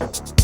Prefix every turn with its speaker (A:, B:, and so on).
A: you